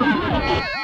Yeah.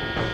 Bye.